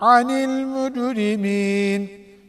عن المجرمين